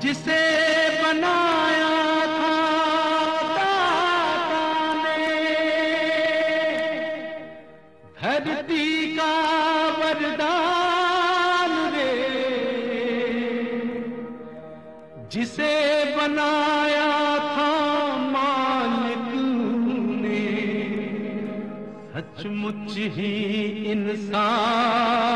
जिसे बनाया था दाता ने। धरती का वरदान रे। जिसे बनाया था मालिक ने। सचमुच ही इंसान